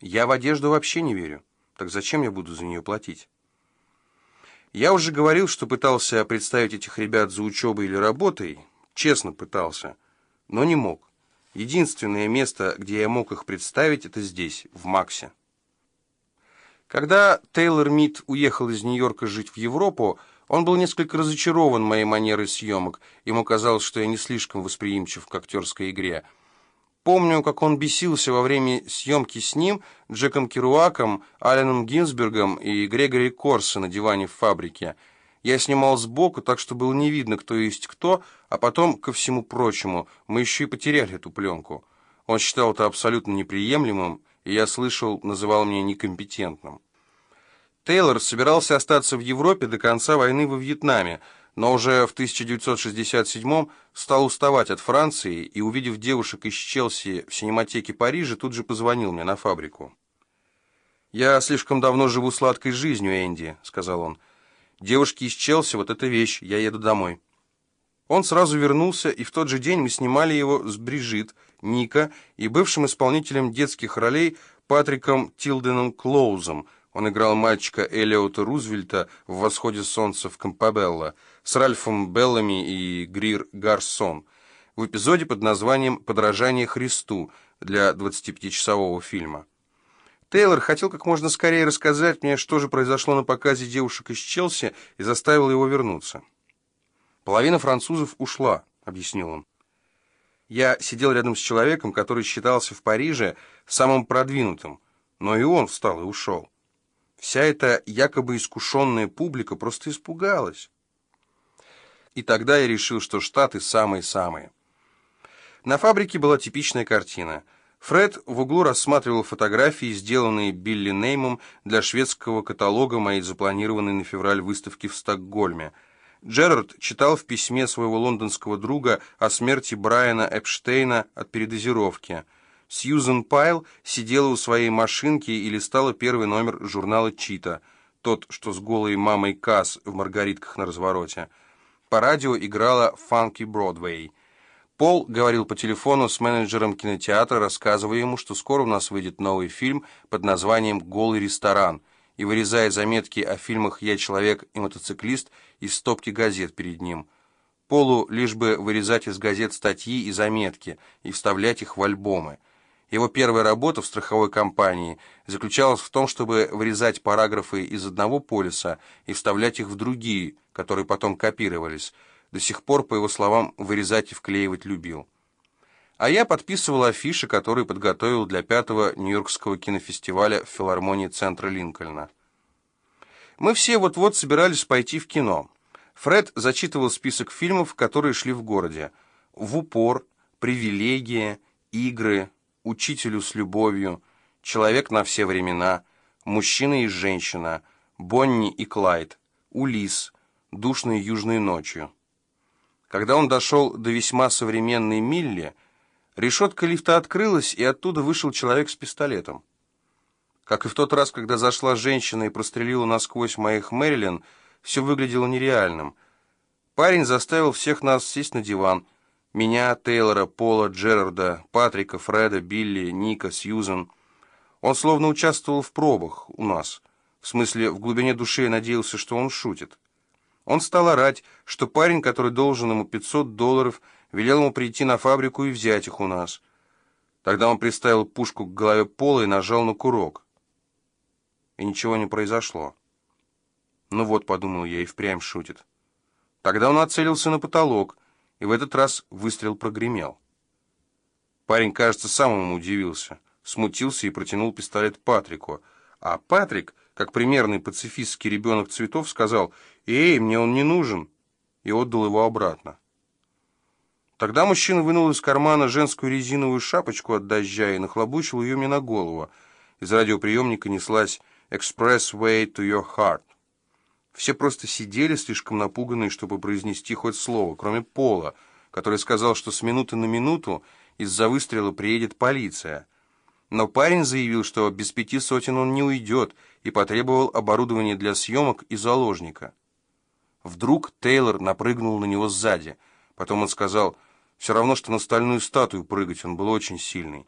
Я в одежду вообще не верю. Так зачем я буду за нее платить? Я уже говорил, что пытался представить этих ребят за учебой или работой. Честно пытался, но не мог. Единственное место, где я мог их представить, это здесь, в Максе. Когда Тейлор Мид уехал из Нью-Йорка жить в Европу, он был несколько разочарован моей манерой съемок. Ему казалось, что я не слишком восприимчив к актерской игре. Помню, как он бесился во время съемки с ним, Джеком Керуаком, Аленом Гинзбергом и Грегори Корса на диване в фабрике. Я снимал сбоку, так что было не видно, кто есть кто, а потом, ко всему прочему, мы еще и потеряли эту пленку. Он считал это абсолютно неприемлемым, и я слышал, называл меня некомпетентным. Тейлор собирался остаться в Европе до конца войны во Вьетнаме, но уже в 1967 стал уставать от Франции и, увидев девушек из Челси в синематеке Парижа, тут же позвонил мне на фабрику. «Я слишком давно живу сладкой жизнью, Энди», — сказал он. «Девушки из Челси — вот эта вещь, я еду домой». Он сразу вернулся, и в тот же день мы снимали его с Брижит, Ника и бывшим исполнителем детских ролей Патриком Тилденом Клоузом — он играл мальчика Элиота Рузвельта в «Восходе солнца» в Кампабелло с Ральфом Беллами и Грир Гарсон в эпизоде под названием «Подражание Христу» для 25-часового фильма. Тейлор хотел как можно скорее рассказать мне, что же произошло на показе девушек из Челси, и заставил его вернуться. «Половина французов ушла», — объяснил он. Я сидел рядом с человеком, который считался в Париже самым продвинутым, но и он встал и ушел. Вся эта якобы искушенная публика просто испугалась. И тогда я решил, что Штаты самые-самые. На фабрике была типичная картина. Фред в углу рассматривал фотографии, сделанные Билли Неймом для шведского каталога моей запланированной на февраль выставки в Стокгольме. Джерард читал в письме своего лондонского друга о смерти Брайана Эпштейна от передозировки – Сьюзен Пайл сидела у своей машинки и листала первый номер журнала «Чита», тот, что с голой мамой Касс в «Маргаритках на развороте». По радио играла «Фанки Бродвей». Пол говорил по телефону с менеджером кинотеатра, рассказывая ему, что скоро у нас выйдет новый фильм под названием «Голый ресторан», и вырезая заметки о фильмах «Я человек» и «Мотоциклист» из стопки газет перед ним. Полу лишь бы вырезать из газет статьи и заметки и вставлять их в альбомы. Его первая работа в страховой компании заключалась в том, чтобы вырезать параграфы из одного полиса и вставлять их в другие, которые потом копировались. До сих пор, по его словам, вырезать и вклеивать любил. А я подписывал афиши, которые подготовил для пятого Нью-Йоркского кинофестиваля в филармонии центра Линкольна. Мы все вот-вот собирались пойти в кино. Фред зачитывал список фильмов, которые шли в городе. «В упор», «Привилегия», «Игры», учителю с любовью, человек на все времена, мужчина и женщина, Бонни и Клайд, Улис, душной южной ночью. Когда он дошел до весьма современной Милли, решетка лифта открылась, и оттуда вышел человек с пистолетом. Как и в тот раз, когда зашла женщина и прострелила насквозь моих Мэрилин, все выглядело нереальным. Парень заставил всех нас сесть на диван — меня, Тейлора, Пола, Джерарда, Патрика, Фреда, Билли, Ника, Сьюзен. Он словно участвовал в пробах у нас. В смысле, в глубине души я надеялся, что он шутит. Он стал орать, что парень, который должен ему 500 долларов, велел ему прийти на фабрику и взять их у нас. Тогда он приставил пушку к голове Пола и нажал на курок. И ничего не произошло. Ну вот, подумал я, и впрямь шутит. Тогда он нацелился на потолок, и в этот раз выстрел прогремел. Парень, кажется, самому удивился, смутился и протянул пистолет Патрику, а Патрик, как примерный пацифистский ребенок цветов, сказал «Эй, мне он не нужен!» и отдал его обратно. Тогда мужчина вынул из кармана женскую резиновую шапочку от дождя и нахлобучил ее мне на голову. Из радиоприемника неслась «Expressway to your heart». Все просто сидели, слишком напуганные, чтобы произнести хоть слово, кроме Пола, который сказал, что с минуты на минуту из-за выстрела приедет полиция. Но парень заявил, что без пяти сотен он не уйдет, и потребовал оборудования для съемок и заложника. Вдруг Тейлор напрыгнул на него сзади. Потом он сказал, все равно, что на стальную статую прыгать, он был очень сильный.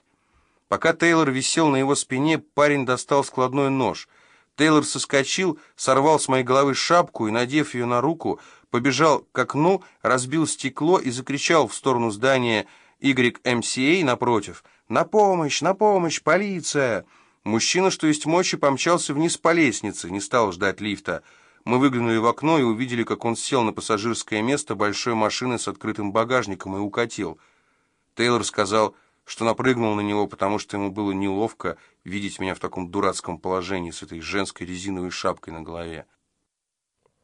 Пока Тейлор висел на его спине, парень достал складной нож. Тейлор соскочил, сорвал с моей головы шапку и, надев ее на руку, побежал к окну, разбил стекло и закричал в сторону здания YMCA напротив. «На помощь! На помощь! Полиция!» Мужчина, что есть мочи, помчался вниз по лестнице, не стал ждать лифта. Мы выглянули в окно и увидели, как он сел на пассажирское место большой машины с открытым багажником и укатил. Тейлор сказал, что напрыгнул на него, потому что ему было неловко видеть меня в таком дурацком положении с этой женской резиновой шапкой на голове.